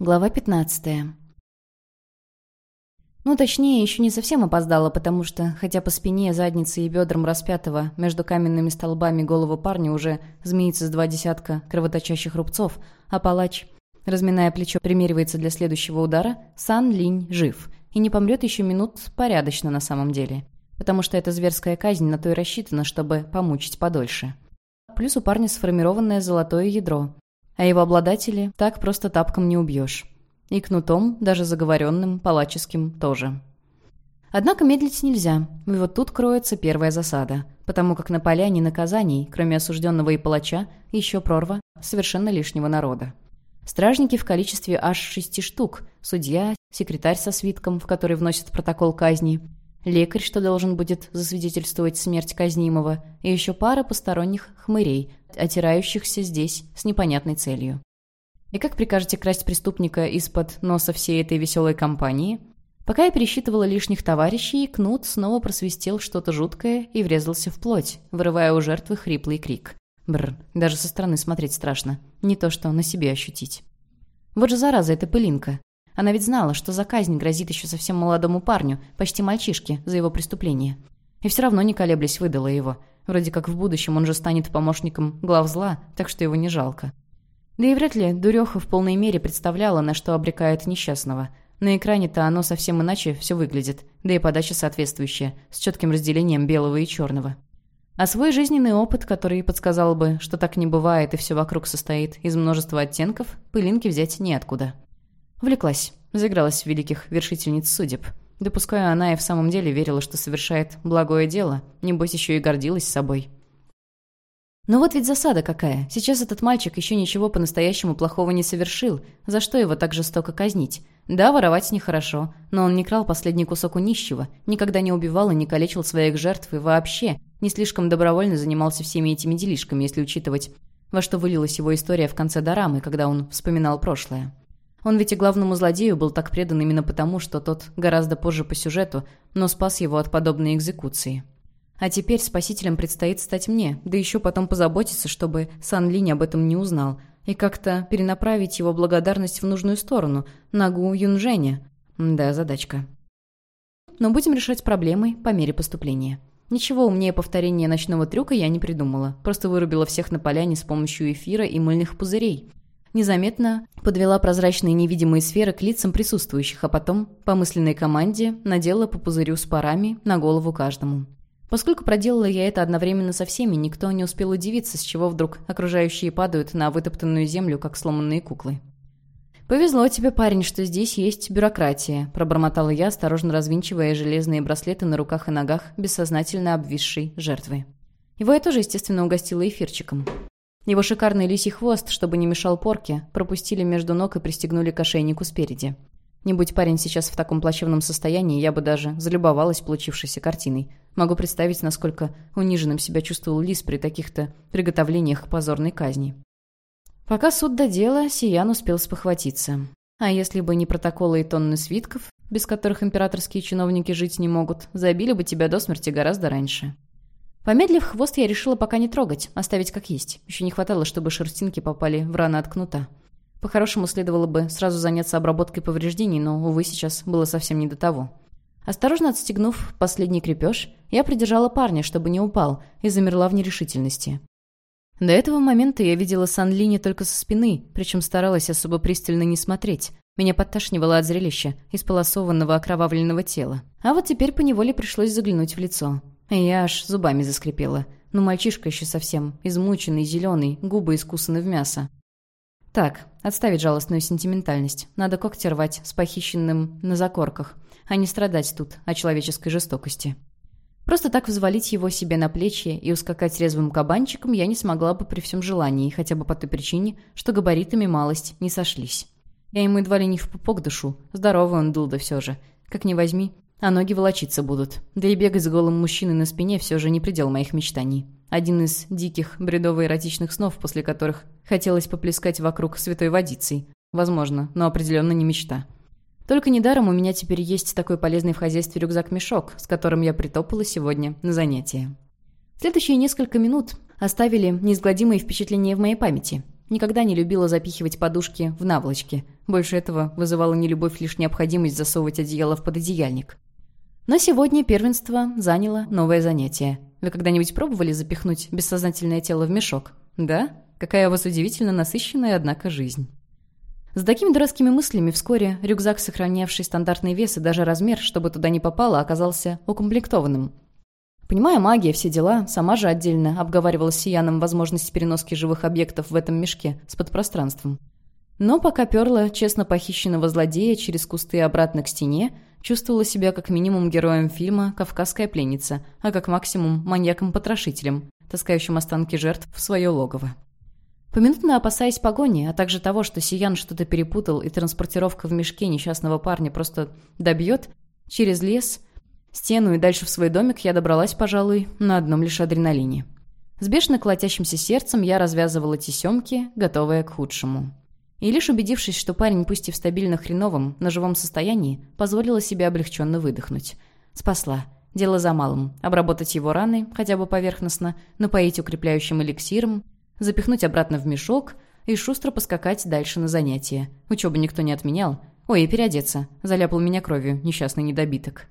Глава 15. Ну, точнее, еще не совсем опоздала, потому что, хотя по спине, заднице и бедрам распятого между каменными столбами голову парня уже змеится с два десятка кровоточащих рубцов, а палач, разминая плечо, примеривается для следующего удара, Сан Линь жив и не помрет еще минут порядочно на самом деле, потому что эта зверская казнь на то и рассчитана, чтобы помучить подольше. Плюс у парня сформированное золотое ядро, а его обладатели так просто тапком не убьешь. И кнутом, даже заговоренным, палаческим, тоже. Однако медлить нельзя, и вот тут кроется первая засада, потому как на поляне наказаний, кроме осужденного и палача, еще прорва совершенно лишнего народа. Стражники в количестве аж шести штук, судья, секретарь со свитком, в который вносит протокол казни, лекарь, что должен будет засвидетельствовать смерть казнимого, и еще пара посторонних хмырей, отирающихся здесь с непонятной целью. И как прикажете красть преступника из-под носа всей этой веселой компании? Пока я пересчитывала лишних товарищей, Кнут снова просвистел что-то жуткое и врезался в плоть, вырывая у жертвы хриплый крик. Бррр, даже со стороны смотреть страшно. Не то что на себе ощутить. Вот же зараза эта пылинка. Она ведь знала, что за казнь грозит еще совсем молодому парню, почти мальчишке, за его преступление. И все равно не колеблясь выдала его. Вроде как в будущем он же станет помощником глав зла, так что его не жалко. Да и вряд ли Дуреха в полной мере представляла, на что обрекает несчастного. На экране-то оно совсем иначе все выглядит, да и подача соответствующая, с четким разделением белого и черного. А свой жизненный опыт, который подсказал бы, что так не бывает и все вокруг состоит из множества оттенков, пылинки взять неоткуда. Влеклась, заигралась в великих вершительниц судеб. Допускаю, она и в самом деле верила, что совершает благое дело, небось еще и гордилась собой. Но вот ведь засада какая. Сейчас этот мальчик еще ничего по-настоящему плохого не совершил. За что его так жестоко казнить? Да, воровать нехорошо, но он не крал последний кусок у нищего, никогда не убивал и не калечил своих жертв и вообще не слишком добровольно занимался всеми этими делишками, если учитывать, во что вылилась его история в конце дорамы, когда он вспоминал прошлое. Он ведь и главному злодею был так предан именно потому, что тот гораздо позже по сюжету, но спас его от подобной экзекуции. А теперь спасителем предстоит стать мне, да еще потом позаботиться, чтобы Сан Линь об этом не узнал, и как-то перенаправить его благодарность в нужную сторону, на Гу Юнжэня. Да, задачка. Но будем решать проблемы по мере поступления. Ничего умнее повторения ночного трюка я не придумала, просто вырубила всех на поляне с помощью эфира и мыльных пузырей – Незаметно подвела прозрачные невидимые сферы к лицам присутствующих, а потом, по мысленной команде, надела по пузырю с парами на голову каждому. Поскольку проделала я это одновременно со всеми, никто не успел удивиться, с чего вдруг окружающие падают на вытоптанную землю, как сломанные куклы. «Повезло тебе, парень, что здесь есть бюрократия», – пробормотала я, осторожно развинчивая железные браслеты на руках и ногах бессознательно обвисшей жертвы. Его я тоже, естественно, угостила эфирчиком. Его шикарный лисий хвост, чтобы не мешал порке, пропустили между ног и пристегнули к ошейнику спереди. Не будь парень сейчас в таком плачевном состоянии, я бы даже залюбовалась получившейся картиной. Могу представить, насколько униженным себя чувствовал лис при таких-то приготовлениях к позорной казни. Пока суд до дела, Сиян успел спохватиться. А если бы не протоколы и тонны свитков, без которых императорские чиновники жить не могут, забили бы тебя до смерти гораздо раньше. Помедлив, хвост я решила пока не трогать, оставить как есть. Еще не хватало, чтобы шерстинки попали в раны от кнута. По-хорошему, следовало бы сразу заняться обработкой повреждений, но, увы, сейчас было совсем не до того. Осторожно отстегнув последний крепеж, я придержала парня, чтобы не упал, и замерла в нерешительности. До этого момента я видела Сан Ли не только со спины, причем старалась особо пристально не смотреть. Меня подташнивало от зрелища, исполосованного окровавленного тела. А вот теперь поневоле пришлось заглянуть в лицо. Я аж зубами заскрипела. Но ну, мальчишка еще совсем, измученный, зеленый, губы искусаны в мясо. Так, отставить жалостную сентиментальность. Надо когти рвать с похищенным на закорках, а не страдать тут о человеческой жестокости. Просто так взвалить его себе на плечи и ускакать резвым кабанчиком я не смогла бы при всем желании, хотя бы по той причине, что габаритами малость не сошлись. Я ему едва ли не в пупок душу, здоровый он дул да все же. Как ни возьми, а ноги волочиться будут. Да и бегать с голым мужчиной на спине все же не предел моих мечтаний. Один из диких, бредово-эротичных снов, после которых хотелось поплескать вокруг святой водицей. Возможно, но определенно не мечта. Только недаром у меня теперь есть такой полезный в хозяйстве рюкзак-мешок, с которым я притопала сегодня на занятия. Следующие несколько минут оставили неизгладимые впечатления в моей памяти. Никогда не любила запихивать подушки в наволочки. Больше этого вызывала не любовь, лишь необходимость засовывать одеяло в пододеяльник. Но сегодня первенство заняло новое занятие. Вы когда-нибудь пробовали запихнуть бессознательное тело в мешок? Да? Какая у вас удивительно насыщенная, однако, жизнь. С такими дурацкими мыслями вскоре рюкзак, сохранявший стандартный вес и даже размер, чтобы туда не попало, оказался укомплектованным. Понимая магия, все дела, сама же отдельно обговаривала с Сияном возможность переноски живых объектов в этом мешке с подпространством. Но пока перла честно похищенного злодея через кусты обратно к стене, чувствовала себя как минимум героем фильма «Кавказская пленница», а как максимум маньяком-потрошителем, таскающим останки жертв в свое логово. Поминутно опасаясь погони, а также того, что Сиян что-то перепутал и транспортировка в мешке несчастного парня просто добьет, через лес, стену и дальше в свой домик я добралась, пожалуй, на одном лишь адреналине. С бешено колотящимся сердцем я развязывала тесемки, готовая к худшему. И лишь убедившись, что парень, пусть и в стабильно хреновом, но живом состоянии, позволила себе облегченно выдохнуть. Спасла. Дело за малым. Обработать его раны, хотя бы поверхностно, напоить укрепляющим эликсиром, запихнуть обратно в мешок и шустро поскакать дальше на занятия. Учебу никто не отменял. Ой, и переодеться. Заляпал меня кровью, несчастный недобиток.